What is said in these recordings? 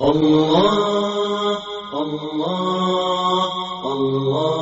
الله الله الله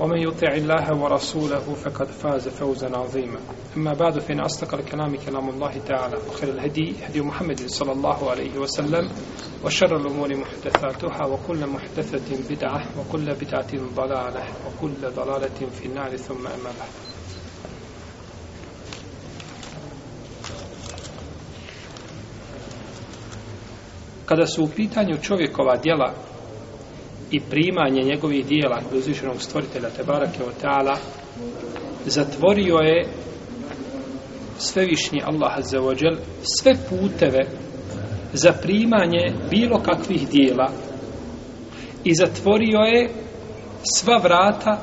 ومن يطع الله ورسوله فقد فاز فوزا عظيما. أما بعد فإن أصدق الكلام كلام الله تعالى وخير الهدي هدي محمد صلى الله عليه وسلم وشر الأمور محدثاتها وكل محدثة بدعة وكل بدعة ضلالة وكل ضلالة في النار ثم أما بعد. Kada su u pitanju čovjekova djela i primanje njegovih dijela kod uzvišenog stvoritelja Tebarake o Teala zatvorio je svevišnji Allah Azza sve puteve za primanje bilo kakvih dijela i zatvorio je sva vrata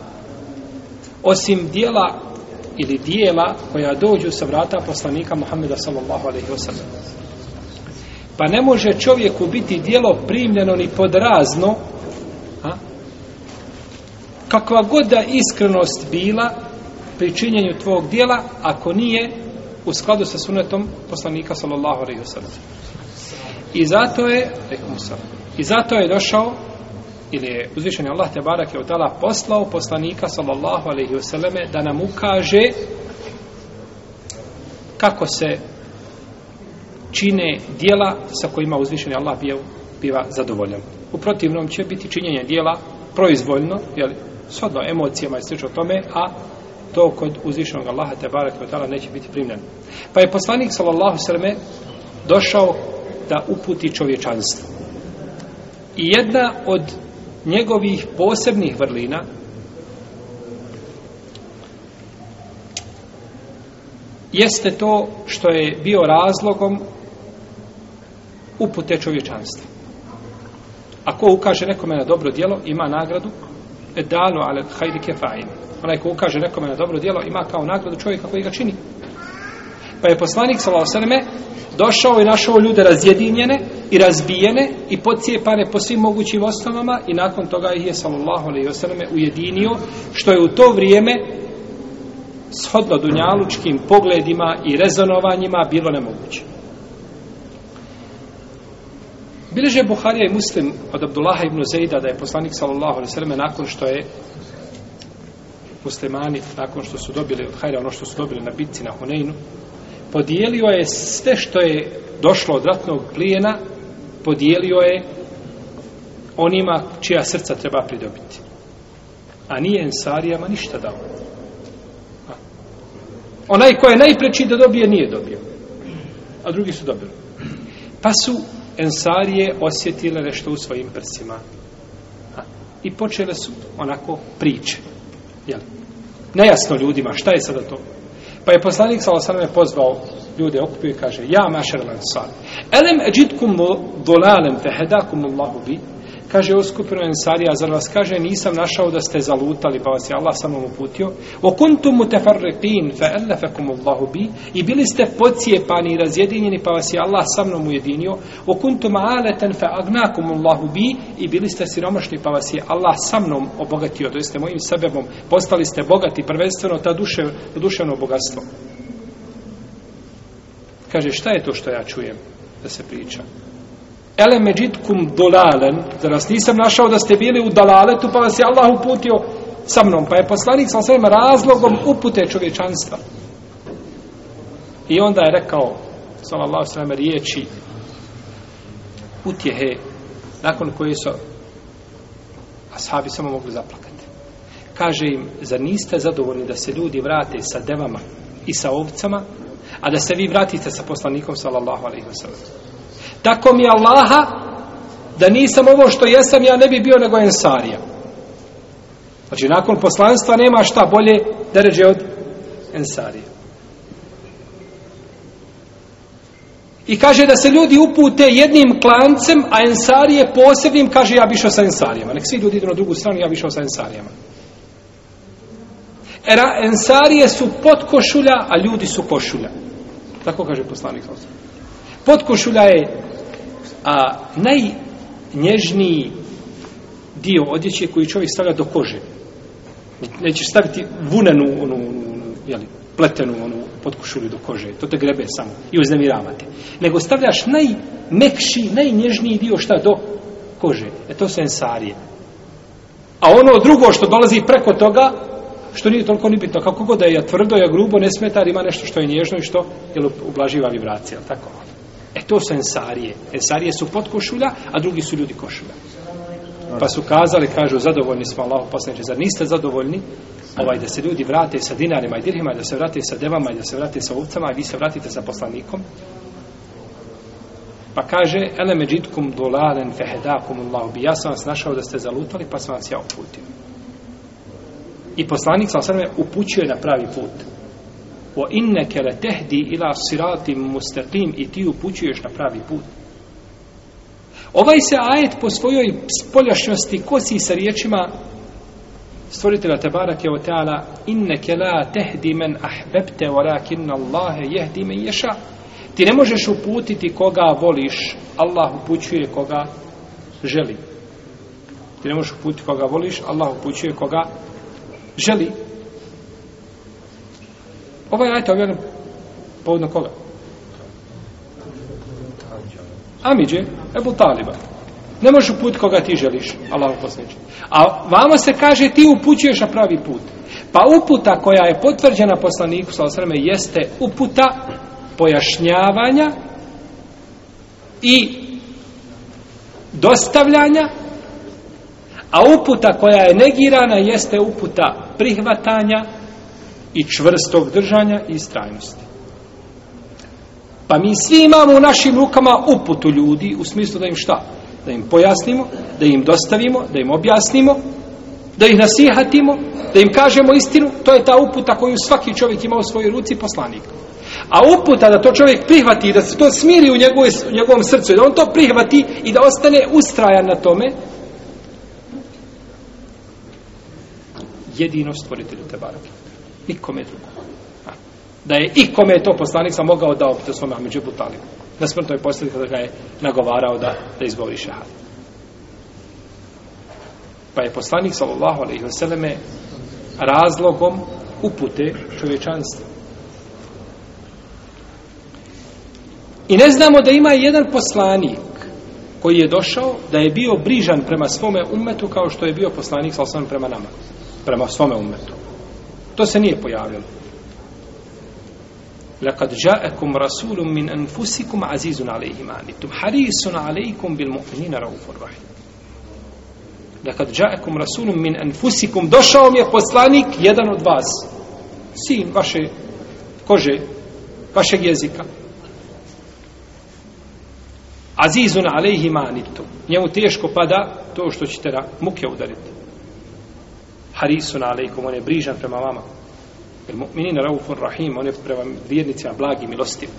osim dijela ili dijela koja dođu sa vrata poslanika Muhammeda sallallahu alaihi wa sallam. Pa ne može čovjeku biti dijelo primljeno ni pod razno? Kakva god da iskrenost bila pri činjenju tvog dijela ako nije u skladu sa sunetom poslanika sallallahu alaihi wa sallam. I zato je i zato je došao ili je uzvišeni Allah te barak je odala poslao poslanika sallallahu alaihi wa sallame da nam ukaže kako se čine dijela sa kojima uzvišeni Allah bio, biva zadovoljan. U protivnom će biti činjenje dijela proizvoljno, jel, shodno emocijama i slično tome, a to kod uzvišenog Allaha te barak neće biti primljeno. Pa je poslanik sallallahu sallam došao da uputi čovječanstvo. I jedna od njegovih posebnih vrlina jeste to što je bio razlogom upute čovječanstva. Ako ukaže nekome na dobro djelo, ima nagradu edalu ale hajri kefa'in. Onaj ko ukaže nekome na dobro djelo, ima kao nagradu čovjeka koji ga čini. Pa je poslanik s.a.v. došao i našao ljude razjedinjene i razbijene i podcijepane po svim mogućim osnovama i nakon toga ih je s.a.v. ujedinio, što je u to vrijeme shodno dunjalučkim pogledima i rezonovanjima bilo nemoguće. Bileže Buharija i Muslim od Abdullaha ibn Zejda da je poslanik sallallahu alaihi sallam nakon što je muslimani, nakon što su dobili od hajra ono što su dobili na bitci na Huneinu, podijelio je sve što je došlo od ratnog plijena, podijelio je onima čija srca treba pridobiti. A nije ensarijama ništa dao. Onaj ko je najpreći da dobije, nije dobio. A drugi su dobili. Pa su ensarije osjetile nešto u svojim prsima. I počele su onako priče. Jel? Nejasno ljudima, šta je sada to? Pa je poslanik s.a.v. pozvao ljude okupio i kaže Ja mašar lansar, elem eđitkum dolalen fehedakum Allahu bi Kaže o skupinu Ensarija, zar vas kaže nisam našao da ste zalutali, pa vas je Allah samo uputio. O kuntum mutafarriqin fa allafakum Allahu bi i bili ste pocijepani i razjedinjeni, pa vas je Allah sa mnom ujedinio. O kuntum alatan fa agnakum Allahu bi i bili ste siromašni, pa vas je Allah sa mnom obogatio, to jeste mojim sebebom. Postali ste bogati, prvenstveno ta duše, duševno bogatstvo. Kaže, šta je to što ja čujem da se priča? Ele međitkum dolalen, zar vas nisam našao da ste bili u dalaletu, pa vas je Allah uputio sa mnom, pa je poslanik sa svema razlogom upute čovječanstva. I onda je rekao, sallallahu sallam, riječi utjehe, nakon koje su ashabi samo mogli zaplakati. Kaže im, zar niste zadovoljni da se ljudi vrate sa devama i sa ovcama, a da se vi vratite sa poslanikom, sallallahu alaihi wa sallam. Tako mi Allaha da nisam ovo što jesam, ja ne bi bio nego ensarija. Znači, nakon poslanstva nema šta bolje deređe od ensarije. I kaže da se ljudi upute jednim klancem, a ensarije posebnim, kaže ja bi išao sa ensarijama. Nek svi ljudi idu na drugu stranu, ja bi išao sa ensarijama. Era, ensarije su pod košulja, a ljudi su košulja. Tako kaže poslanik. Pod košulja je a najnježniji dio odjeće koji čovjek stavlja do kože. Neće staviti vunenu, onu, onu jeli, pletenu, onu potkušulju do kože. To te grebe samo i uznemiravate. Nego stavljaš najmekši, najnježniji dio šta do kože. E to su ensarije. A ono drugo što dolazi preko toga, što nije toliko ni bitno, kako god da je tvrdo, je grubo, ne smeta, ima nešto što je nježno i što je ublaživa vibracija, tako? E to su ensarije. Ensarije su pod košulja, a drugi su ljudi košulja. Pa su kazali, kažu, zadovoljni smo Allah poslaniče, zar niste zadovoljni ovaj da se ljudi vrate sa dinarima i dirhima, da se vrate sa devama i da se vrate sa ovcama, i vi se vratite sa poslanikom? Pa kaže, ele međitkum dolalen fehedakum Allahu bi, ja sam vas našao da ste zalutali, pa sam vas ja uputio. I poslanik sa osrme upućuje na pravi put wa innaka latahdi ila siratim mustaqim i ti upućuješ na pravi put. Ovaj se ajet po svojoj spoljašnjosti kosi sa riječima stvoritelja Tebarake o Teala inneke la tehdi men ahbebte walakin Allahe jehdi men ješa ti ne možeš uputiti koga voliš Allah upućuje koga želi. Ti ne možeš uputiti koga voliš Allah upućuje koga želi. Ovaj ajte objavljen povodno koga? Amidže, Ebu Taliba. Ne možeš uputiti koga ti želiš, Allah posljednji. A vama se kaže ti upućuješ na pravi put. Pa uputa koja je potvrđena poslaniku sa osreme jeste uputa pojašnjavanja i dostavljanja a uputa koja je negirana jeste uputa prihvatanja i čvrstog držanja i istrajnosti. Pa mi svi imamo u našim rukama uputu ljudi, u smislu da im šta? Da im pojasnimo, da im dostavimo, da im objasnimo, da ih nasihatimo, da im kažemo istinu, to je ta uputa koju svaki čovjek ima u svojoj ruci poslanik. A uputa da to čovjek prihvati, da se to smiri u, njegove, u njegovom srcu, da on to prihvati i da ostane ustrajan na tome, jedino stvoritelju te barake nikome drugom. Da je ikome to poslanik sam mogao da opite svome Amidžu Butalibu. Na smrtnoj posljedni kada ga je nagovarao da, da izgovori šehad. Pa je poslanik sallallahu alaihi vseleme razlogom upute čovječanstva. I ne znamo da ima jedan poslanik koji je došao da je bio brižan prema svome umetu kao što je bio poslanik sallallahu prema nama. Prema svome umetu. To se nije pojavilo. لقد جاءكم رسول من أنفسكم عزيز عليه ما عنتم حريص عليكم بالمؤمنين رؤوف رحيم لقد جاءكم رسول من أنفسكم došao mi je poslanik jedan od vas sin vaše kože vašeg jezika Azizun alejhi manitum. Njemu teško pada to što ćete na muke udariti harisun alejkum, on je brižan prema vama. Jer mu'minin raufun rahim, on je prema vjernicima blagi, milostiv.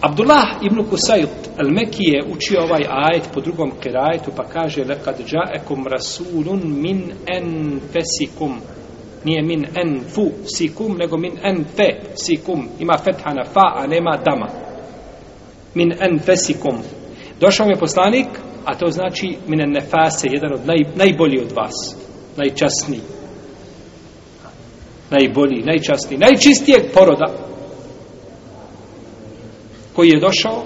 Abdullah ibn Kusajt al-Meki je učio ovaj ajet po drugom kirajetu pa kaže lekad džaekum rasulun min enfesikum nije min enfu sikum nego min enfe sikum ima fetha na fa a nema dama. Min enfesikum došao mi je poslanik a to znači min nefase jedan od naj, najbolji od vas najčasniji najbolji, najčasniji najčistijeg poroda koji je došao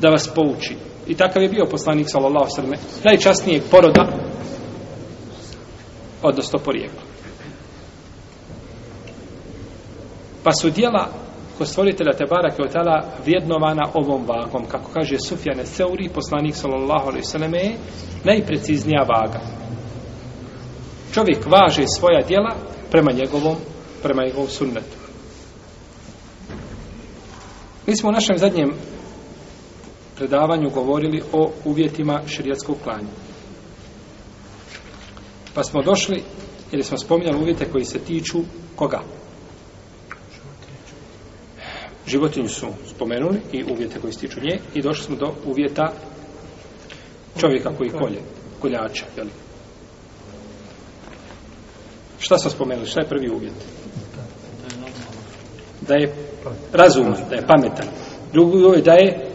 da vas pouči. I takav je bio poslanik sallallahu sallam najčasnijeg poroda odnosno porijekla. Pa su dijela kod stvoritelja Tebara Keotala vrijednovana ovom vagom. Kako kaže Sufjane Seuri, poslanik sallallahu alaihi sallam je najpreciznija vaga. Čovjek važe svoja djela prema njegovom, prema njegovom sunnetu. Mi smo u našem zadnjem predavanju govorili o uvjetima šerijatskog klanja. Pa smo došli, ili smo spominjali uvjete koji se tiču koga? Životinju su spomenuli i uvjete koji se tiču nje i došli smo do uvjeta čovjeka koji kolje, koljača, jel? Šta smo spomenuli? Šta je prvi uvjet? Da je razuman, da je pametan. Drugi uvjet da je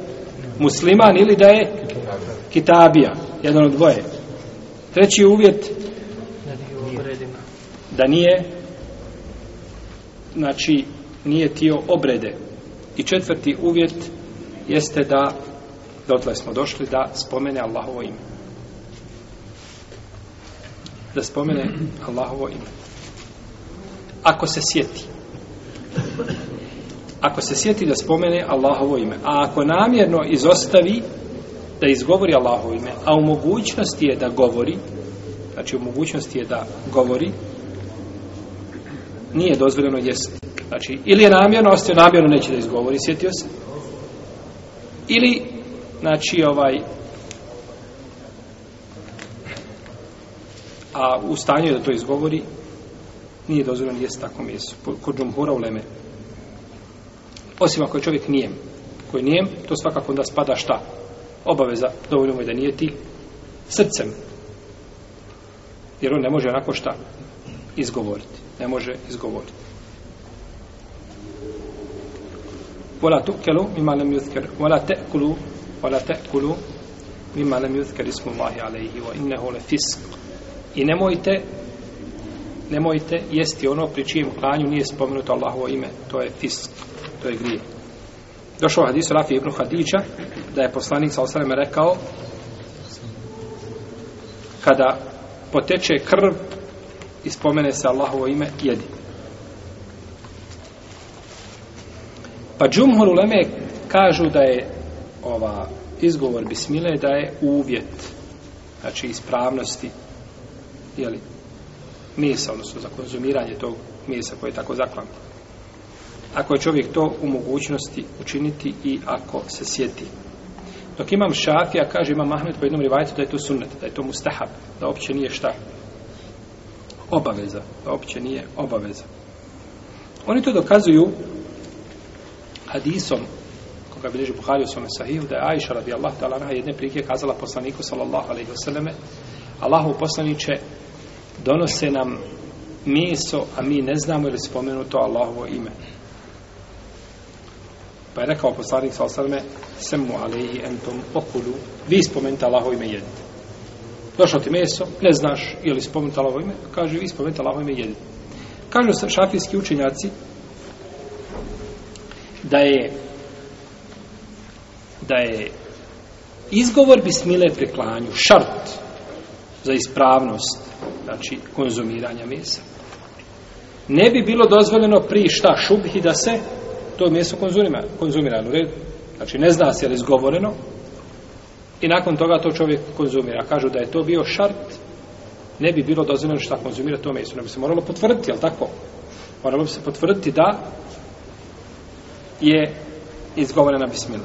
musliman ili da je kitabija, jedan od dvoje. Treći uvjet da nije znači nije tio obrede. I četvrti uvjet jeste da dotle smo došli da spomene Allahovo ime. Da spomene Allahovo ime. Ako se sjeti ako se sjeti da spomene Allahovo ime, a ako namjerno izostavi da izgovori Allahovo ime, a u mogućnosti je da govori, znači u mogućnosti je da govori, nije dozvoljeno jesti. Znači, ili je namjerno, ostio namjerno neće da izgovori, sjetio se, ili, znači, ovaj, a u stanju je da to izgovori, nije dozvoljeno jesti tako meso. Kod džumhura u Leme, Osim ako je čovjek nijem. Koji nijem, to svakako onda spada šta? Obaveza, dovoljno mu je da nije ti srcem. Jer on ne može onako šta izgovoriti. Ne može izgovoriti. Vola tukelu mima lem yuzker. Vola te'kulu vola te'kulu mima lam yuzker ismu Allahi alaihi wa innehu le fisk. I nemojte nemojte jesti ono pri čijem klanju nije spomenuto Allahovo ime. To je fisk to je grije. Došao hadis Rafi ibn Hadića da je poslanik sa osreme rekao kada poteče krv i spomene se Allahovo ime, jedi. Pa džumhur uleme kažu da je ova izgovor bismile da je uvjet znači ispravnosti jeli, mesa, odnosno za konzumiranje tog mesa koje je tako zaklanto ako je čovjek to u mogućnosti učiniti i ako se sjeti. Dok imam šafija, kaže imam Ahmed po jednom rivajcu da je to sunnet, da je to mustahab, da opće nije šta? Obaveza, da opće nije obaveza. Oni to dokazuju hadisom koga bilježi Buhari u svome sahihu, da je Aisha radijallahu ta'ala jedne prike kazala poslaniku sallallahu alaihi wasallame Allahu poslaniće donose nam meso, a mi ne znamo ili spomenuto Allahovo ime. Pa je rekao poslanik sa osaleme, semu alehi entom okulu, vi spomenite Allahovo ime jedite. Došlo ti meso, ne znaš ili spomenite Allahovo ime, kaže vi spomenite Allahovo ime jedite. Kažu se šafijski učenjaci da je da je izgovor bismile pri klanju šart za ispravnost znači konzumiranja mesa ne bi bilo dozvoljeno pri šta šubhi da se to meso konzumira, konzumira u redu. Znači, ne zna se je li izgovoreno i nakon toga to čovjek konzumira. Kažu da je to bio šart, ne bi bilo dozvoljeno šta konzumira to meso. Ne bi se moralo potvrditi, jel tako? Moralo bi se potvrditi da je izgovorena bismila.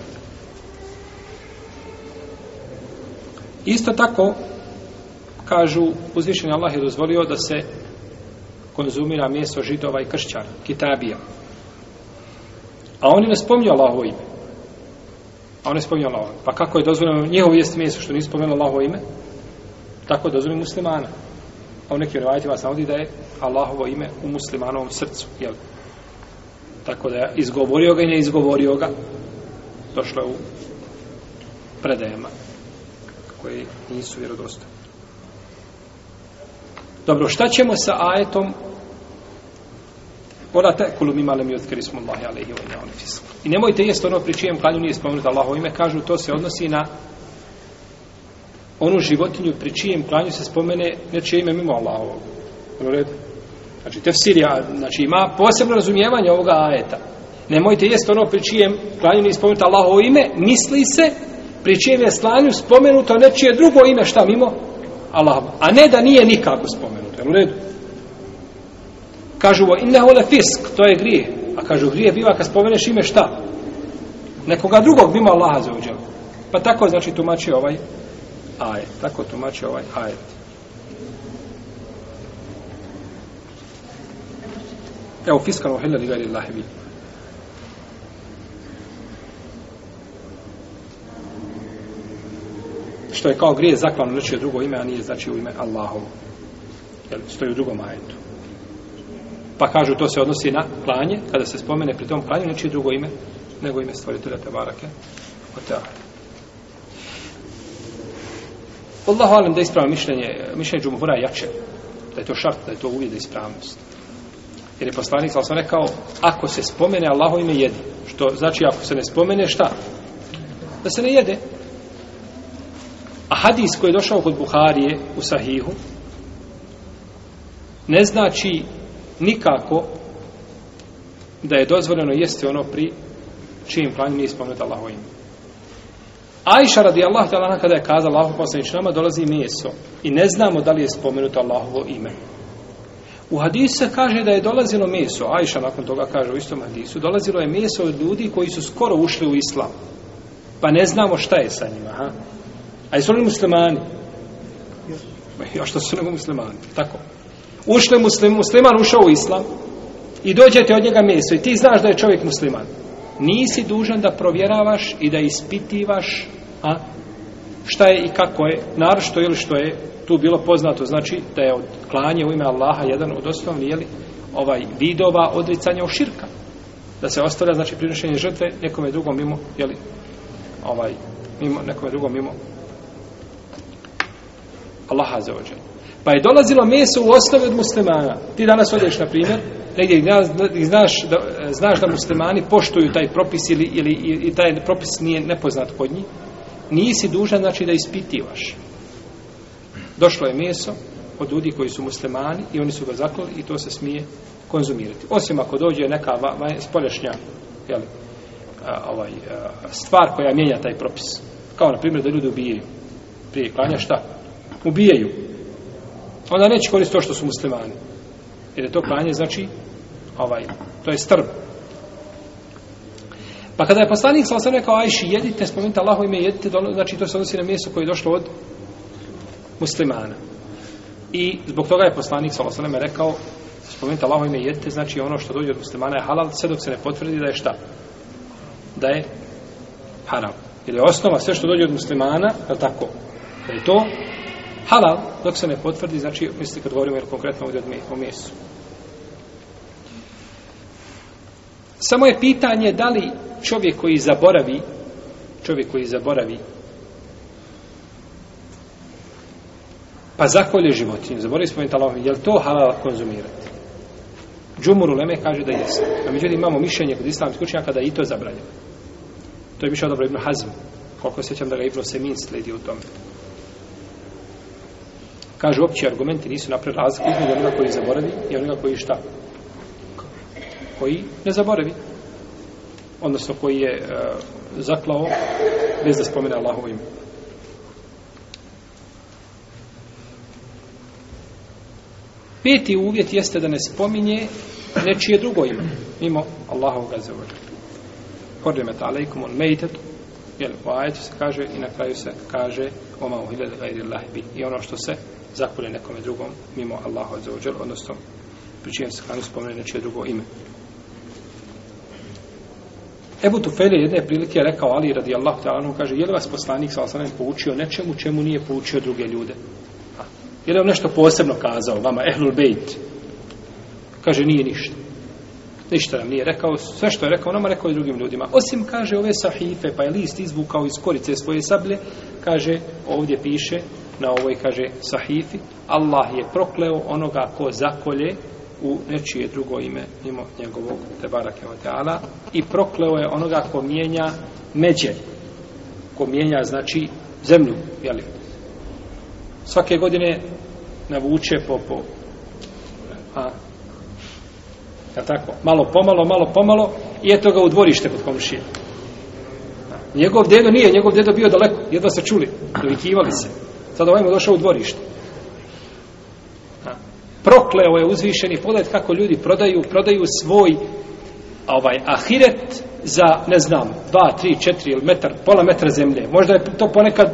Isto tako, kažu, uzvišen Allah je dozvolio da se konzumira meso židova i kršćana, kitabija. A oni ne spominju Allahovo ime. A oni je Allahovo ime. Pa kako je dozvoljeno njihovo jest meso što nije spomenuo Allahovo ime? Tako je dozvoljeno muslimana. A u nekim rivajetima navodi da je Allahovo ime u muslimanovom srcu. Jel? Tako da je izgovorio ga i ne izgovorio ga. Došlo je u predajama koje nisu vjerodostojne. Dobro, šta ćemo sa ajetom Ora te kulu mima lem yuzkari ismu wa alihi fisq. I nemojte jesti ono pri čijem klanju nije spomenuto Allahovo ime, kažu to se odnosi na onu životinju pri čijem klanju se spomene nečije ime mimo Allahovog. U redu? Znači, tefsirija, znači ima posebno razumijevanje ovoga ajeta. Nemojte jesti ono pri čijem klanju nije spomenuto Allahovo ime, misli se pri čijem je slanju spomenuto nečije drugo ime šta mimo Allah, A ne da nije nikako spomenuto. U redu? Kažu, innehu le fisk, to je grije. A kažu, grije biva kad spomeneš ime šta? Nekoga drugog mimo Allaha za uđel. Pa tako znači tumači ovaj ajet. Tako tumači ovaj ajet. Evo, fiskalno hila li gari Allahi Što je kao grije zaklano nečije drugo ime, a nije znači u ime Allahovo. Jel, stoji u drugom ajetu. Pa kažu, to se odnosi na klanje, kada se spomene pri tom klanju, nečije drugo ime, nego ime stvoritelja Tebarake. Oteala. Allahu alim da ispravno mišljenje, mišljenje džumhura je jače. Da je to šart, da je to uvijed ispravnost. Jer je poslanik sam sam rekao, ako se spomene Allaho ime jedi. Što znači ako se ne spomene, šta? Da se ne jede. Hadis koji je došao kod Buharije u Sahihu, ne znači nikako da je dozvoljeno jesti ono pri čijim klanju nije spomenuto Allahovo ime. Ajša radi Allah talana kada je kazala Allahu poslanič nama dolazi meso i ne znamo da li je spomenuto Allahovo ime. U hadisu se kaže da je dolazilo meso, Ajša nakon toga kaže u istom hadisu, dolazilo je meso od ljudi koji su skoro ušli u islam. Pa ne znamo šta je sa njima. Ha? A jesu oni muslimani? Još što su nego muslimani? Tako. Ušli muslim, musliman ušao u islam i dođete od njega meso i ti znaš da je čovjek musliman nisi dužan da provjeravaš i da ispitivaš a, šta je i kako je, naročito ili što je tu bilo poznato, znači da je od klanje u ime Allaha jedan od osnovnih jeli, ovaj vidova odricanja u širka. Da se ostavlja, znači, prinošenje žrtve nekome drugom mimo, jeli, ovaj, mimo, nekome drugom mimo Allaha za ođe. Pa je dolazilo meso u osnovi od muslimana. Ti danas odeš, na primjer, negdje gdje znaš da, e, znaš da muslimani poštuju taj propis ili, ili i taj propis nije nepoznat kod njih, nisi dužan znači da ispitivaš. Došlo je meso od ljudi koji su muslimani i oni su ga zaklali i to se smije konzumirati. Osim ako dođe neka va, va, spoljašnja jel, a, ovaj, a, stvar koja mijenja taj propis. Kao na primjer da ljudi ubijaju. Prije klanja šta? Ubijaju. Onda neće koristiti to što su muslimani. Jer je to klanje, znači, ovaj, to je strb. Pa kada je poslanik sa osam rekao, ajši, jedite, spomenite Allaho ime, jedite, znači to se odnosi na mjesto koje je došlo od muslimana. I zbog toga je poslanik sa osam rekao, spomenite Allaho ime, jedite, znači ono što dođe od muslimana je halal, sve dok se ne potvrdi da je šta? Da je haram. Jer je osnova sve što dođe od muslimana, je tako? Da je to halal, dok se ne potvrdi, znači, mislite kad govorimo jer konkretno ovdje o mesu. Samo je pitanje da li čovjek koji zaboravi, čovjek koji zaboravi, pa zakolje životinju, zaboravi spomenuti Allahom, je li to halal konzumirati? Džumur Uleme Leme kaže da jeste. A međutim imamo mišljenje kod islamskih učenjaka da i to zabranjeno. To je mišljeno dobro Ibn Hazm. Koliko sjećam da ga Ibn Semin sledi u tome. Kaže, opći argumenti nisu napred razliku između onoga koji zaboravi i onoga koji šta? Koji ne zaboravi. Odnosno koji je uh, zaklao bez da spomene Allahovo ime. Peti uvjet jeste da ne spominje nečije drugo ime, mimo Allahovog azzawajal. Hurrimet alaikum on mejtetu, jel, u ajetu se kaže i na kraju se kaže oma uhile da gajri lahbi i ono što se zakune nekome drugom mimo Allahu azzawajal, odnosno pri čijem se hranu spomene nečije drugo ime. Ebu Tufel je jedne prilike rekao Ali radijallahu ta'ala, kaže, je li vas poslanik sa osanem poučio nečemu čemu nije poučio druge ljude? A, je li vam nešto posebno kazao vama, ehlul bejt? Kaže, nije ništa. Ništa nam nije rekao, sve što je rekao nama, rekao i drugim ljudima. Osim, kaže, ove sahife, pa je list izvukao iz korice svoje sablje, kaže, ovdje piše, na ovoj, kaže, sahifi, Allah je prokleo onoga ko zakolje u nečije drugo ime mimo njegovog Tebarake wa i prokleo je onoga ko mijenja međe ko mijenja znači zemlju jeli? svake godine navuče po, po a, a tako, malo pomalo, malo pomalo i eto ga u dvorište kod komšije. Njegov dedo nije, njegov dedo bio daleko jedva se čuli, dovikivali se sad ovaj mu došao u dvorište. Prokleo je uzvišeni pogled kako ljudi prodaju prodaju svoj ovaj ahiret za ne znam 2, 3, 4 ili metar, pola metra zemlje. Možda je to ponekad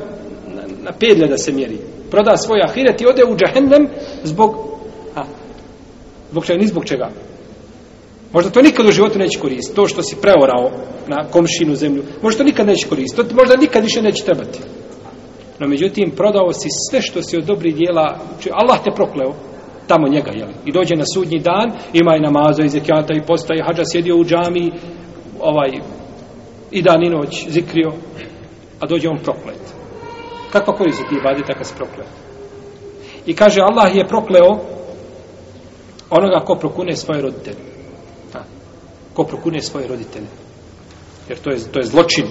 na, na pedlje da se mjeri. Proda svoj ahiret i ode u džahennem zbog a, zbog čega, ni zbog čega. Možda to nikad u životu neće koristiti to što si preorao na komšinu zemlju. Možda to nikad neće koristiti to možda nikad više neće trebati no međutim prodao si sve što si od dobrih dijela Allah te prokleo tamo njega, jel? I dođe na sudnji dan, ima i namaza i zekijata i posta i hađa sjedio u džami, ovaj, i dan i noć zikrio, a dođe on proklet. Kakva koristi ti ibadeta kad si proklet? I kaže, Allah je prokleo onoga ko prokune svoje roditelje. Ha. Ko prokune svoje roditelje. Jer to je, to je zločin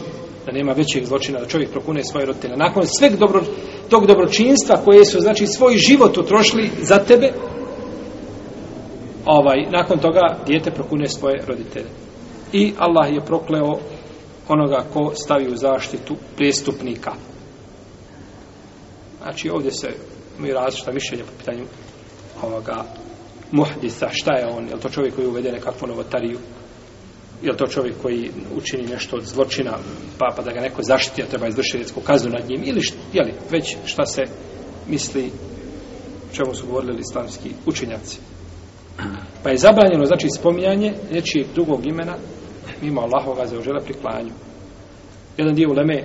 da nema većeg zločina da čovjek prokune svoje roditelje. Nakon sveg dobro, tog dobročinstva koje su znači svoj život utrošili za tebe, ovaj nakon toga dijete prokune svoje roditelje. I Allah je prokleo onoga ko stavi u zaštitu prijestupnika. Znači ovdje se mi različita mišljenja po pitanju ovoga muhdisa, šta je on, je li to čovjek koji uvede nekakvu novotariju, je to čovjek koji učini nešto od zločina, pa, pa da ga neko zaštiti, a treba izvršiti redsku kaznu nad njim, ili je li, već šta se misli, čemu su govorili islamski učenjaci. Pa je zabranjeno, znači, spominjanje nečijeg drugog imena mimo Allahoga za ožele pri klanju. Jedan dio uleme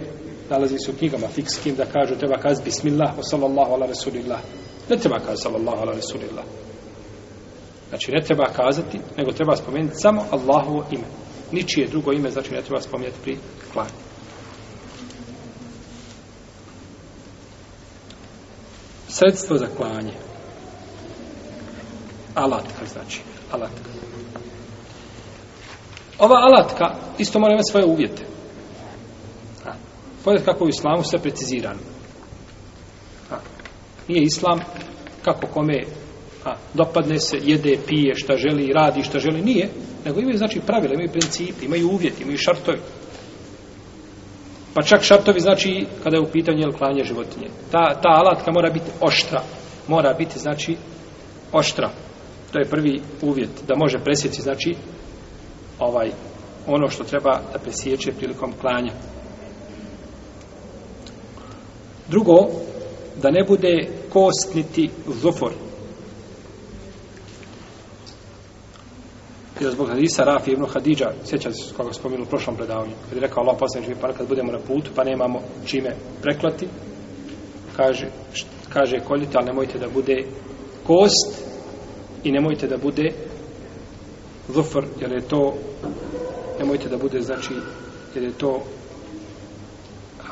nalazi se u knjigama fikskim da kažu treba kaz bismillah wa sallallahu ala rasulillah. Ne treba kaz sallallahu ala rasulillah. Znači, ne treba kazati, nego treba spomenuti samo Allahovo ime. Ničije drugo ime, znači, ne treba spominjati pri klanju. Sredstvo za klanje. Alatka, znači. Alatka. Ova alatka isto mora imati svoje uvjete. Pogledajte kako u islamu sve precizirano. A, nije islam kako kome a, dopadne se, jede, pije, šta želi, radi, šta želi, nije. Nego imaju, znači, pravila, imaju principi, imaju uvjeti, imaju šartovi. Pa čak šartovi znači kada je u pitanju jel klanje životinje. Ta, ta alatka mora biti oštra. Mora biti, znači, oštra. To je prvi uvjet da može presjeći, znači, ovaj, ono što treba da presjeće prilikom klanja. Drugo, da ne bude kost niti zufor. Jer zbog hadisa Rafi ibn Hadidža, sjeća se kako spominu u prošlom predavanju, kad je rekao Allah poslanič, pa kad budemo na putu, pa nemamo čime preklati, kaže, kaže koljite, ali nemojte da bude kost i nemojte da bude zufr, jer je to nemojte da bude, znači, jer je to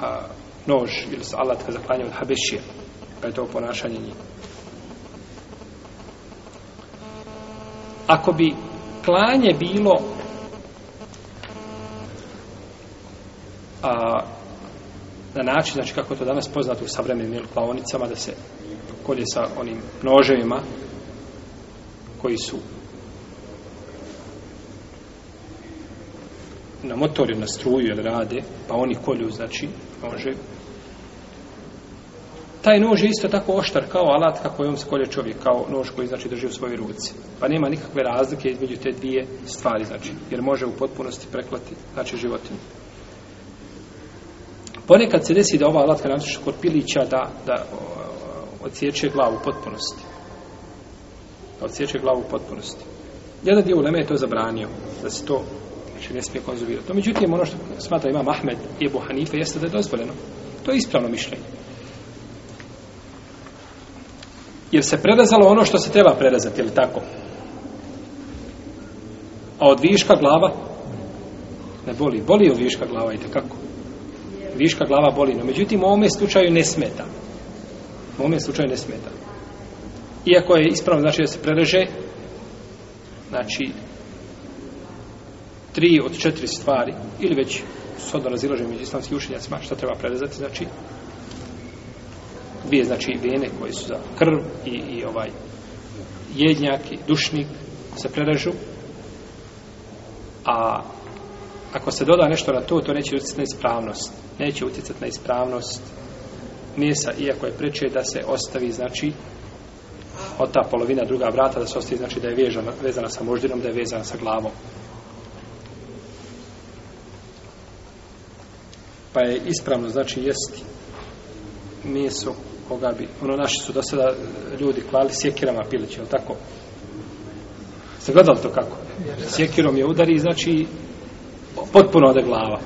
a, nož ili alatka za klanje od Habešije, pa je to ponašanje njih. Ako bi klanje bilo a, na način, znači kako to danas poznato u savremenim klaonicama, da se kolje sa onim noževima koji su na motoru, na struju ili rade, pa oni kolju, znači, nože taj nož je isto tako oštar kao alat kako je on skolje čovjek, kao nož koji znači drži u svojoj ruci. Pa nema nikakve razlike između te dvije stvari, znači, jer može u potpunosti preklati, znači, životinu. Ponekad se desi da ova alatka načiš kod pilića da, da odsjeće glavu u potpunosti. Da odsjeće glavu u potpunosti. Jedan dio uleme je to zabranio, da se to Znači, ne smije konzumirati. No, međutim, ono što smatra imam Ahmed i Ebu Hanife jeste da je dozvoljeno. To je ispravno mišljenje. Jer se prerezalo ono što se treba prerezati, ili tako? A od viška glava ne boli. Boli od viška glava, i kako? Viška glava boli. No, međutim, u ovome slučaju ne smeta. U ovome slučaju ne smeta. Iako je ispravno znači da se prereže, znači, tri od četiri stvari, ili već sodno razilaže među islamskim učenjacima, šta treba prerezati, znači, dvije, znači, vene koje su za krv i, i ovaj jednjak i dušnik se prerežu, a ako se doda nešto na to, to neće utjecati na ispravnost. Neće utjecati na ispravnost mjesa, iako je preče da se ostavi, znači, od ta polovina druga vrata, da se ostavi, znači, da je vezana, vezana sa moždinom, da je vezana sa glavom. Pa je ispravno, znači, jesti meso koga bi, ono naši su do sada e, ljudi klali sjekirama pileći, je tako? Ste gledali to kako? Sjekirom je udari, znači, potpuno ode glava.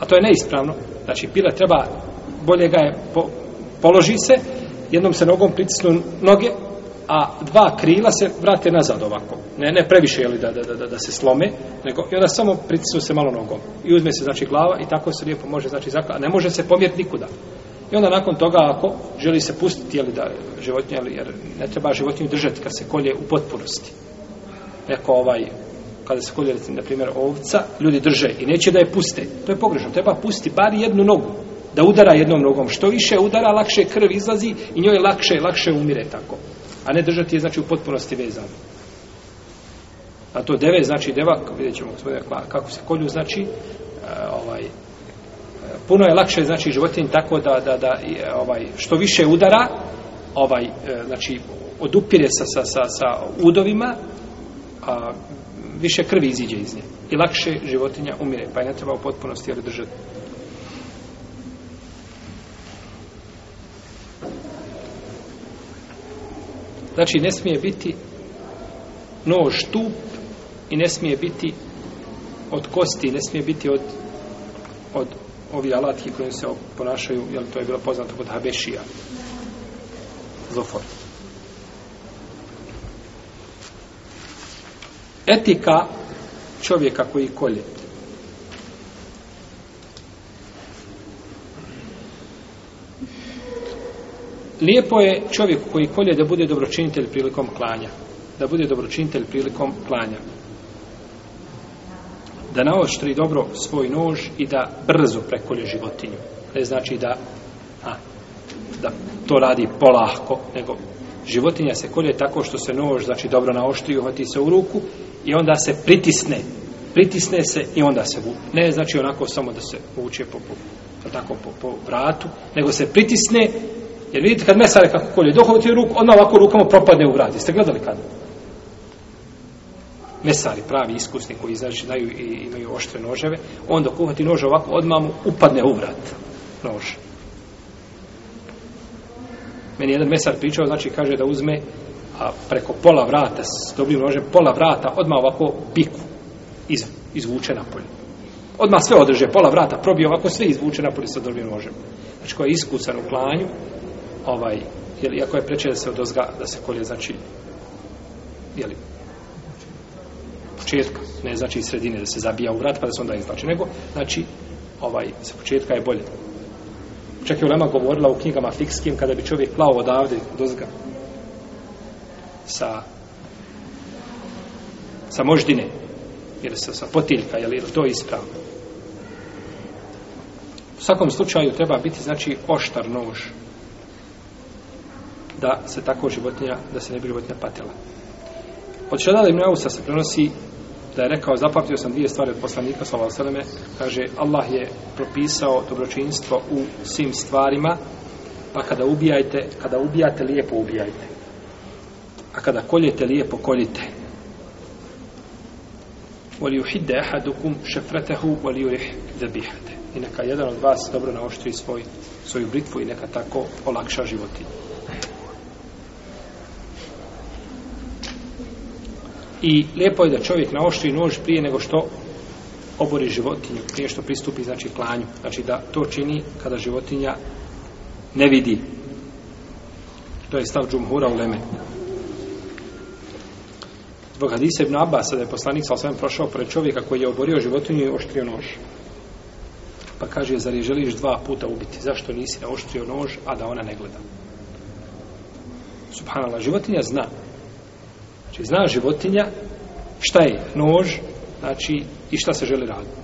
A to je neispravno. Znači, pile treba, bolje ga je, po, položi se, jednom se nogom pritisnu noge, a dva krila se vrate nazad ovako. Ne, ne previše, jeli, da, da, da, da se slome, nego, i onda samo pritisnu se malo nogom. I uzme se, znači, glava i tako se lijepo može, znači, zakla, ne može se pomjeriti nikuda. I onda nakon toga, ako želi se pustiti, jeli, da životinja, jeli, jer ne treba životinju držati kad se kolje u potpunosti. Neko ovaj, kada se kolje, na primjer, ovca, ljudi drže i neće da je puste. To je pogrešno. Treba pustiti bar jednu nogu, da udara jednom nogom. Što više udara, lakše krv izlazi i njoj lakše, lakše umire tako. A ne držati je, znači, u potpunosti vezano. A to deve, znači, deva, vidjet ćemo kako se kolju, znači, e, ovaj, puno je lakše, znači, životinj tako da, da, da ovaj, što više udara, ovaj, e, znači, odupire sa, sa, sa, sa udovima, a, više krvi iziđe iz nje. I lakše životinja umire, pa je ne treba u potpunosti ali držati. Znači, ne smije biti nož tup i ne smije biti od kosti, ne smije biti od, od ovi alatki kojim se ponašaju, jel to je bilo poznato kod Habešija. Zofor. etika čovjeka koji kolje. Lijepo je čovjek koji kolje da bude dobročinitelj prilikom klanja. Da bude dobročinitelj prilikom klanja. Da naoštri dobro svoj nož i da brzo prekolje životinju. Ne znači da a, da to radi polahko, nego životinja se kolje tako što se nož, znači dobro naoštri, uhvati se u ruku i onda se pritisne pritisne se i onda se vuče ne znači onako samo da se vuče po, po, tako, po, po vratu nego se pritisne jer vidite kad mesare kako kolje dohvati ruku odmah ovako rukama propadne u vrat. Jeste gledali kad? Mesari pravi iskusni koji znači daju i imaju oštre noževe on dok uhvati nož ovako odmah mu upadne u vrat nož meni jedan mesar pričao znači kaže da uzme a preko pola vrata s dobrim nožem, pola vrata odmah ovako piku iz, izvuče napolje. Odmah sve održe, pola vrata probije ovako sve izvuče napolje sa dobrim nožem. Znači ko je iskusan u klanju, ovaj, jel, ako je preče da se odozga, da se kolje, znači, jeli, početka, ne znači iz sredine, da se zabija u vrat, pa da se onda izlači, nego, znači, ovaj, sa početka je bolje. Čak je Ulema govorila u knjigama fikskim, kada bi čovjek plao odavde, dozga, sa sa moždine ili sa, sa potiljka, je li to ispravno? U svakom slučaju treba biti, znači, oštar nož da se tako životinja, da se ne bi životinja patila. Od Šadala ibn Ausa se prenosi da je rekao, zapamtio sam dvije stvari od poslanika, sallallahu alejhi ve kaže, Allah je propisao dobročinstvo u svim stvarima, pa kada ubijajte, kada ubijate, lijepo ubijajte a kada koljete lijepo koljite Voli uhidde ahadukum šefretehu, voli urih zabihate. i neka jedan od vas dobro naoštri svoj svoju britvu i neka tako olakša životinje. I lijepo je da čovjek naoštri nož prije nego što obori životinju prije što pristupi znači klanju. Znači da to čini kada životinja ne vidi. To je stav džumhura u Leme. Zbog hadisa Ibn Abbas, da je poslanik sa osvijem prošao pred čovjeka koji je oborio životinju i oštrio nož. Pa kaže, zar je želiš dva puta ubiti? Zašto nisi naoštrio nož, a da ona ne gleda? Subhanallah, životinja zna. Znači, zna životinja šta je nož, znači, i šta se želi raditi.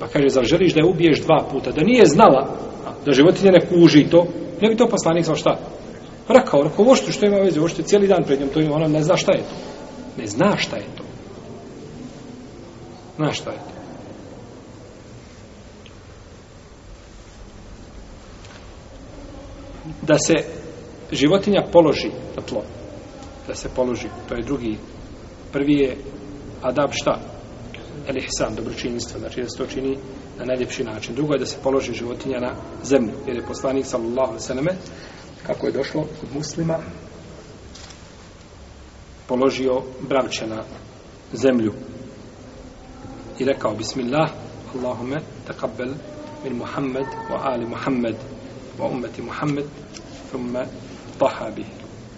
Pa kaže, zar želiš da je ubiješ dva puta? Da nije znala, da životinja ne kuži to, ne bi to poslanik znao šta? Rekao, rekao, ovo što, što ima veze, ovo što je cijeli dan pred njom, to ima, ona ne zna šta je to. Ne zna šta je to. Zna šta je to. Da se životinja položi na tlo. Da se položi. To je drugi. Prvi je adab šta? El ihsan, dobročinjstvo. Znači da se to čini na najljepši način. Drugo je da se položi životinja na zemlju. Jer je poslanik sallallahu alaihi kako je došlo kod muslima položio bravče na zemlju i rekao bismillah Allahume takabbel min Muhammed wa ali Muhammed wa ummeti Muhammed thumma taha bih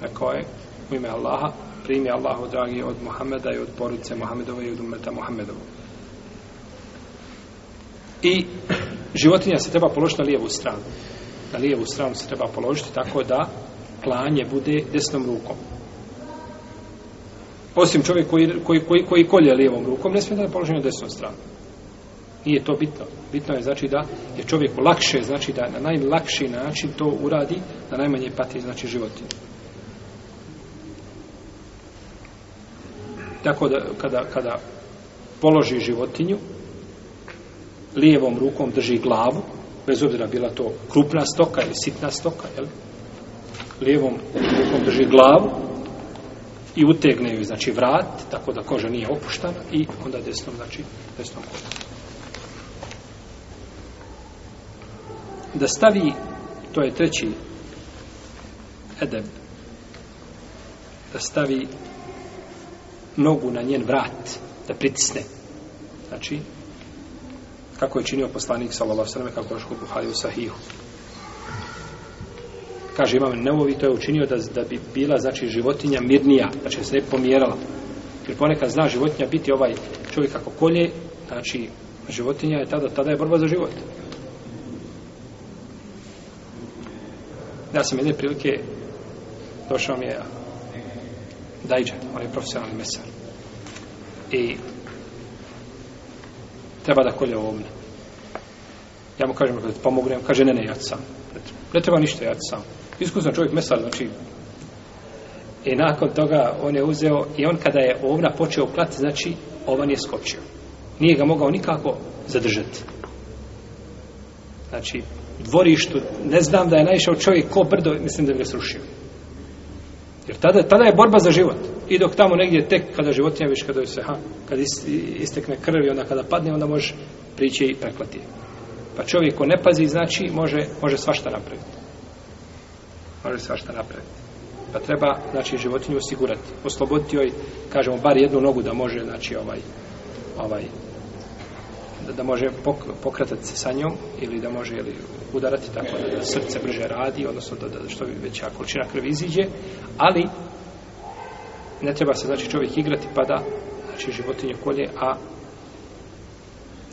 rekao je u ime Allaha primi Allahu dragi od Muhameda i od porodice Muhamedova i od umeta Muhamedova. i životinja se treba položiti na lijevu stranu na lijevu stranu se treba položiti tako da klanje bude desnom rukom Osim čovjek koji, koji, koji, koji kolje lijevom rukom, ne smije da je položen na desnu stranu. Nije to bitno. Bitno je znači da je čovjeku lakše, znači da na najlakši način to uradi, da najmanje pati znači životinje. Tako da kada, kada položi životinju, lijevom rukom drži glavu, bez obzira bila to krupna stoka ili sitna stoka, jel? lijevom rukom drži glavu, i utegne joj, znači, vrat, tako da koža nije opuštana i onda desnom, znači, desnom kožom. Da stavi, to je treći edeb, da stavi nogu na njen vrat, da pritisne. Znači, kako je činio poslanik, sallallahu sallam, kako je škod Buhari u Sahihu kaže imam nevovi, to je učinio da, da bi bila, znači, životinja mirnija, znači, se ne pomjerala. Jer ponekad zna životinja biti ovaj čovjek kako kolje, znači, životinja je tada, tada je borba za život. Ja sam jedne prilike došao mi je Dajđa, on je profesionalni mesar. I treba da kolje ovomne. Ja mu kažem, pomognem, kaže, ne, ne, ja sam. Ne treba ništa, ja sam iskusan čovjek mesar, znači i nakon toga on je uzeo i on kada je ovna počeo klati, znači ovan je skočio. Nije ga mogao nikako zadržati. Znači, dvorištu, ne znam da je naišao čovjek ko brdo, mislim da bi ga srušio. Jer tada, tada je borba za život. I dok tamo negdje tek, kada životinja viš, kada se, ha, kada istekne krv i onda kada padne, onda može prići i preklati. Pa čovjek ko ne pazi, znači, može, može svašta napraviti može svašta napraviti. Pa treba, znači, životinju osigurati. Osloboditi joj, kažemo, bar jednu nogu da može, znači, ovaj, ovaj, da, da može pok, pokratati se sa njom ili da može ili udarati tako da, da srce brže radi, odnosno da, da što bi veća količina krvi iziđe, ali ne treba se, znači, čovjek igrati pa da, znači, životinje kolje, a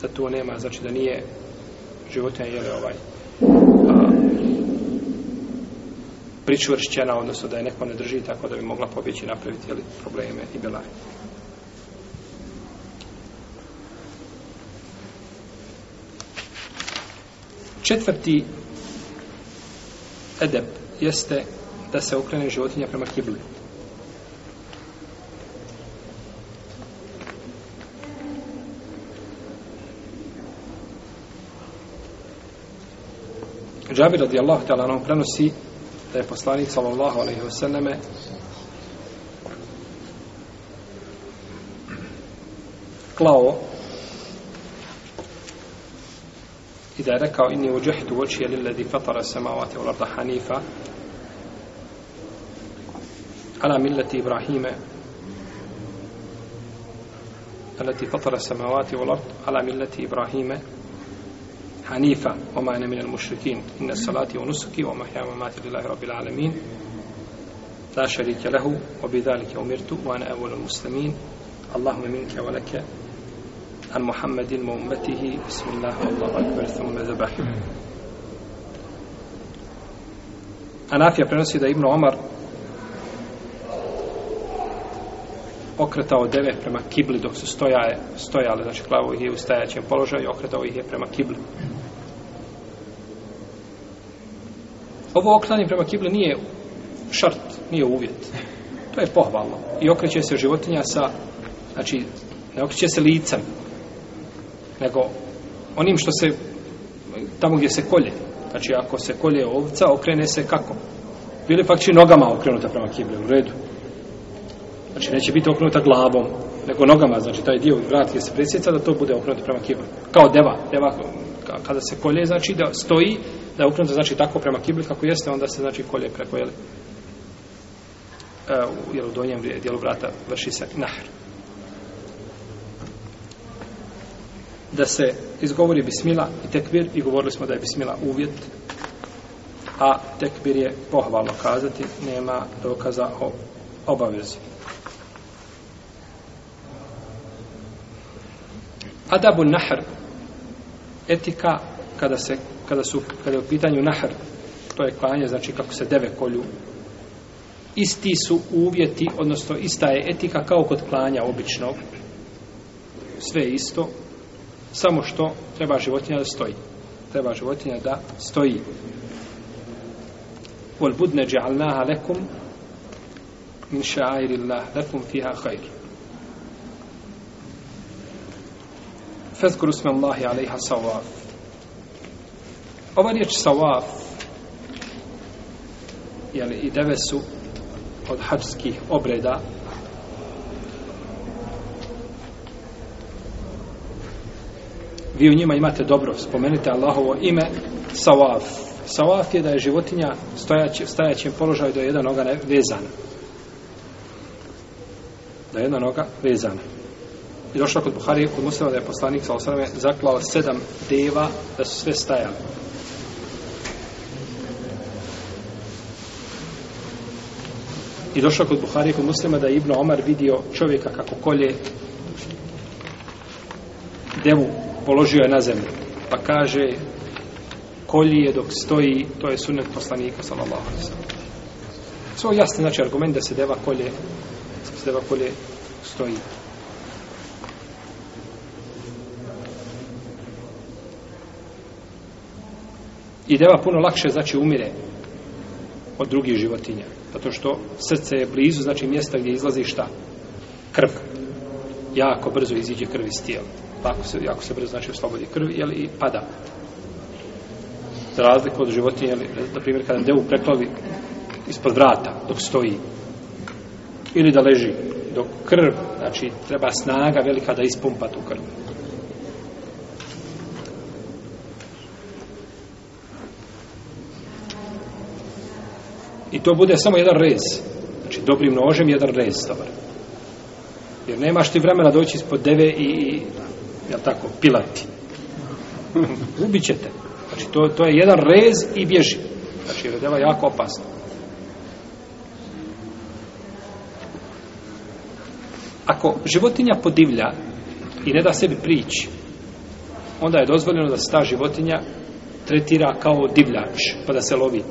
da to nema, znači, da nije životinja, jele, ovaj, pričvršćena, odnosno da je neko ne drži tako da bi mogla pobjeći i napraviti jeli, probleme i belaje. Četvrti edep jeste da se okrene životinja prema kibli. Džabir radijallahu ta'ala nam prenosi da je poslanik sallallahu alaihi wa sallame klao rekao inni uđehtu očije lilladi fatara samavate u larda hanifa ala milleti Ibrahime التي فطر السماوات والأرض على ملة إبراهيم حنيفا. وما أنا من المشركين. إن الصلاة ونسكي ومحيا ومماتي لله رب العالمين. لا شريك له. وبذلك أمرت وأنا أول المسلمين. اللهم منك ولك عن محمد وأمته بسم الله والله أكبر ثم ذبح Anafija prenosi da je Ibn Omar okretao deve prema kibli dok su stojaje, stojale, znači klavo ih je u stajaćem položaju i okretao ih je prema kibli. Ovo okretanje prema kibli nije šart, nije uvjet. To je pohvalno. I okreće se životinja sa, znači, ne okreće se licem, nego onim što se, tamo gdje se kolje. Znači, ako se kolje ovca, okrene se kako? Bili faktički nogama okrenuta prema kibli, u redu. Znači, neće biti okrenuta glavom, nego nogama, znači, taj dio vrat gdje se presjeca, da to bude okrenuto prema kibli. Kao deva, deva kada se kolje, znači, da stoji, da je okrenuto, znači, tako prema kibli kako jeste, onda se, znači, kolje preko, jel, e, u, jel, u donjem dijelu vrata vrši se nahr. Da se izgovori bismila i tekbir, i govorili smo da je bismila uvjet, a tekbir je pohvalno kazati, nema dokaza o obavezi. Adabu nahr, etika kada se kada su kada je u pitanju nahr, to je klanje, znači kako se deve kolju. Isti su uvjeti, odnosno ista je etika kao kod klanja običnog. Sve isto, samo što treba životinja da stoji. Treba životinja da stoji. Wal budne dža'alnaha lekum min ša'airillah lekum fiha khair. Fezkuru sme Allahi alaiha sawaf. Ova riječ sawaf jeli, i deve su od hađskih obreda vi u njima imate dobro spomenite Allahovo ime sawaf. Sawaf je da je životinja stojaći, stajaćem položaju da je jedna noga vezana. Da je jedna noga vezana. I došlo kod Buhari kod muslima da je poslanik sa osrame zaklao sedam deva da su sve stajali. I došao kod Buhari kod muslima da je Ibn Omar vidio čovjeka kako kolje devu položio je na zemlju. Pa kaže kolji je dok stoji, to je sunnet poslanika sallallahu alaihi sallam. Svo jasni znači argument da se deva kolje da se deva kolje stoji. I deva puno lakše znači umire od drugih životinja. Zato što srce je blizu, znači mjesta gdje izlazi šta? Krv. Jako brzo iziđe krv iz tijela. Pa ako se, jako se brzo znači oslobodi krv, jel, i pada. Za razliku od životinja, jel, na primjer, kada devu preklovi ispod vrata, dok stoji, ili da leži, dok krv, znači, treba snaga velika da ispumpa tu krv. I to bude samo jedan rez. Znači, dobrim nožem jedan rez, dobar. Jer nemaš ti vremena doći ispod deve i, i jel tako, pilati. Ubit ćete. Znači, to, to je jedan rez i bježi. Znači, redeva je jako opasno. Ako životinja podivlja i ne da sebi prići, onda je dozvoljeno da se ta životinja tretira kao divljač, pa da se lovi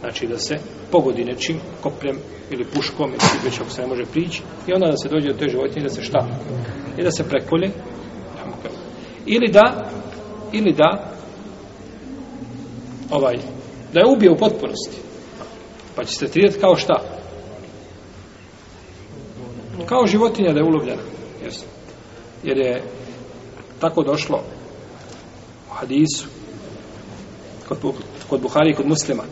znači da se pogodi nečim, kopljem ili puškom ili već ako se ne može prići i onda da se dođe do te životinje da se šta? I da se prekolje ili da ili da ovaj da je ubije u potpunosti pa će se trijeti kao šta? kao životinja da je ulovljena Jesu. jer je tako došlo u hadisu kod, kod Buhari i kod muslima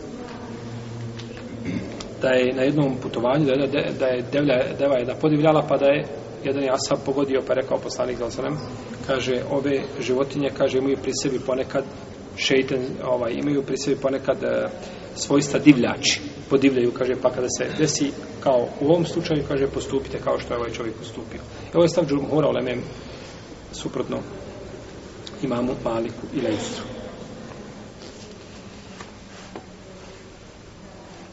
da je na jednom putovanju da je, da je devlja, deva da podivljala pa da je jedan je asab pogodio pa rekao poslanik za osanem kaže ove životinje kaže imaju pri sebi ponekad šeitan ovaj, imaju pri sebi ponekad e, svojstva divljači. Podivljaju, kaže, pa kada se desi kao u ovom slučaju, kaže, postupite kao što je ovaj čovjek postupio. I ovo je stav džumhura u Lemem suprotno imamu Maliku i Lejstru.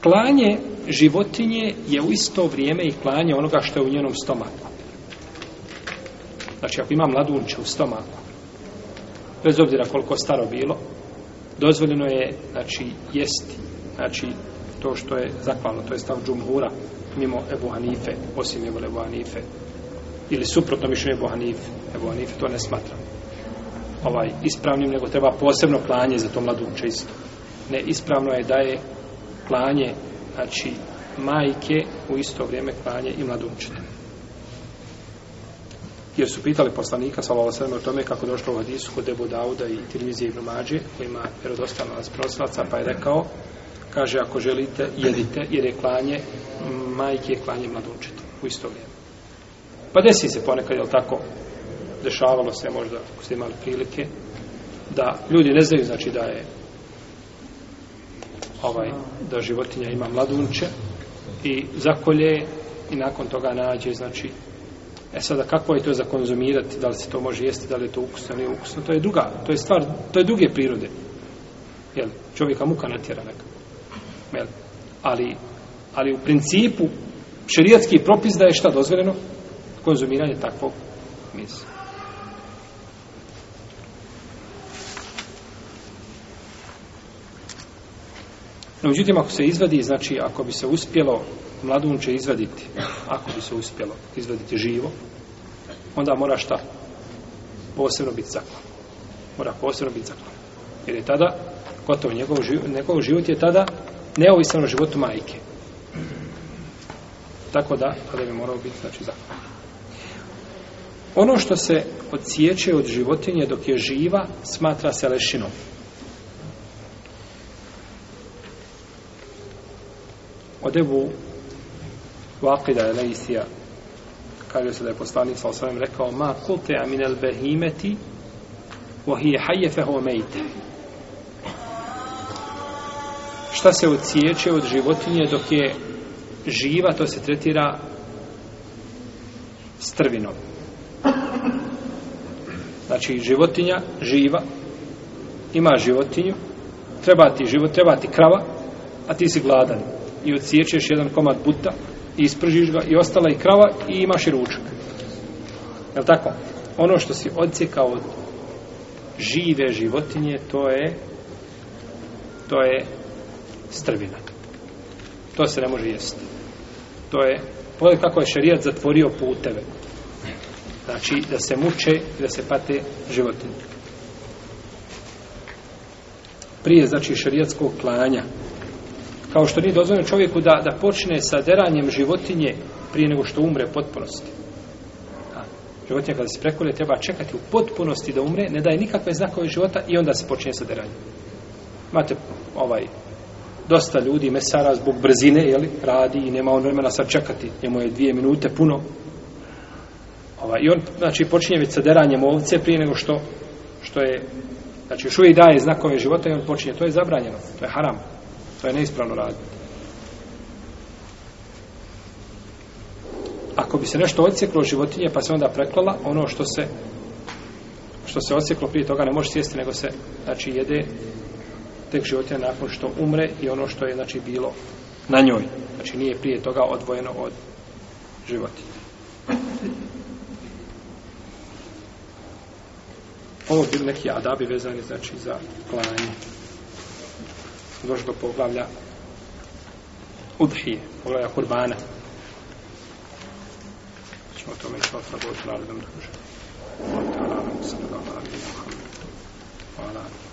Klanje životinje je u isto vrijeme i klanje onoga što je u njenom stomaku. Znači, ako ima mladunče u stomaku, bez obzira koliko staro bilo, dozvoljeno je, znači, jesti, znači, to što je zakvalno, to je stav džumhura, mimo Ebu Hanife, osim Ebu Ebu Hanife, ili suprotno mišljenje Ebu Hanife, Ebu Hanife to ne smatra. Ovaj, ispravnim, nego treba posebno klanje za to mladunče isto. Ne, ispravno je da je klanje, znači, majke u isto vrijeme klanje i mladunčeta jer su pitali poslanika sallallahu alejhi o tome kako došlo u hadisu kod Ebu Dauda i Tirmizije ibn Mađe koji ima vjerodostojan nas prosilaca pa je rekao kaže ako želite jedite jer je klanje majke je klanje mladunčetu u isto vrijeme. Pa desi se ponekad je tako dešavalo se možda ako ste imali prilike da ljudi ne znaju znači da je ovaj da životinja ima mladunče i zakolje i nakon toga nađe znači E sada, kako je to za konzumirati, da li se to može jesti, da li je to ukusno, ili ukusno, to je druga, to je stvar, to je druge prirode. Jel, čovjeka muka natjera neka. Jel, ali, ali u principu, šerijatski propis da je šta dozvoljeno? Konzumiranje takvog misa. No, međutim, ako se izvadi, znači, ako bi se uspjelo mladunče izvaditi, ako bi se uspjelo izvaditi živo, onda mora šta? Posebno biti zakon. Mora posebno biti zakon. Jer je tada, gotovo, njegov, život, njegov život je tada neovisan o životu majke. Tako da, tada bi morao biti, znači, zakon. Ono što se odsjeće od životinje dok je živa, smatra se lešinom. Od Ebu Vakida je Leisija kaže se da je poslanik sa osvijem rekao ma kulte aminel behimeti wahije hajje feho mejte šta se odsjeće od životinje dok je živa to se tretira strvinom. Znači životinja živa ima životinju treba ti život, treba ti krava a ti si gladan i odsjećeš jedan komad buta i ispržiš ga i ostala i krava i imaš i ručak. Je tako? Ono što si odsjekao od žive životinje, to je to je strvina. To se ne može jesti. To je, pogledaj kako je šerijat zatvorio puteve. Znači, da se muče i da se pate životinje. Prije, znači, šerijatskog klanja, kao što nije dozvoljeno čovjeku da, da počne sa deranjem životinje prije nego što umre potpunosti. A, životinja kada se prekolje treba čekati u potpunosti da umre, ne daje nikakve znakove života i onda se počne sa deranjem. Imate ovaj dosta ljudi, mesara zbog brzine, jeli, radi i nema on vremena sad čekati. Njemu je dvije minute puno. Ovaj, I on, znači, počinje već sa deranjem ovce prije nego što, što je, znači, još uvijek daje znakove života i on počinje. To je zabranjeno, to je haram. To je neispravno raditi. Ako bi se nešto odsjeklo životinje pa se onda preklala, ono što se što se odsjeklo prije toga ne može sjesti, nego se znači jede tek životinja nakon što umre i ono što je znači bilo na njoj. Znači nije prije toga odvojeno od životinje. Ovo bi neki adabi vezani znači za klanje došli do poglavlja udhije, poglavlja kurbana. Ćemo o tome što otra govoriti narednom druže. Hvala. Hvala.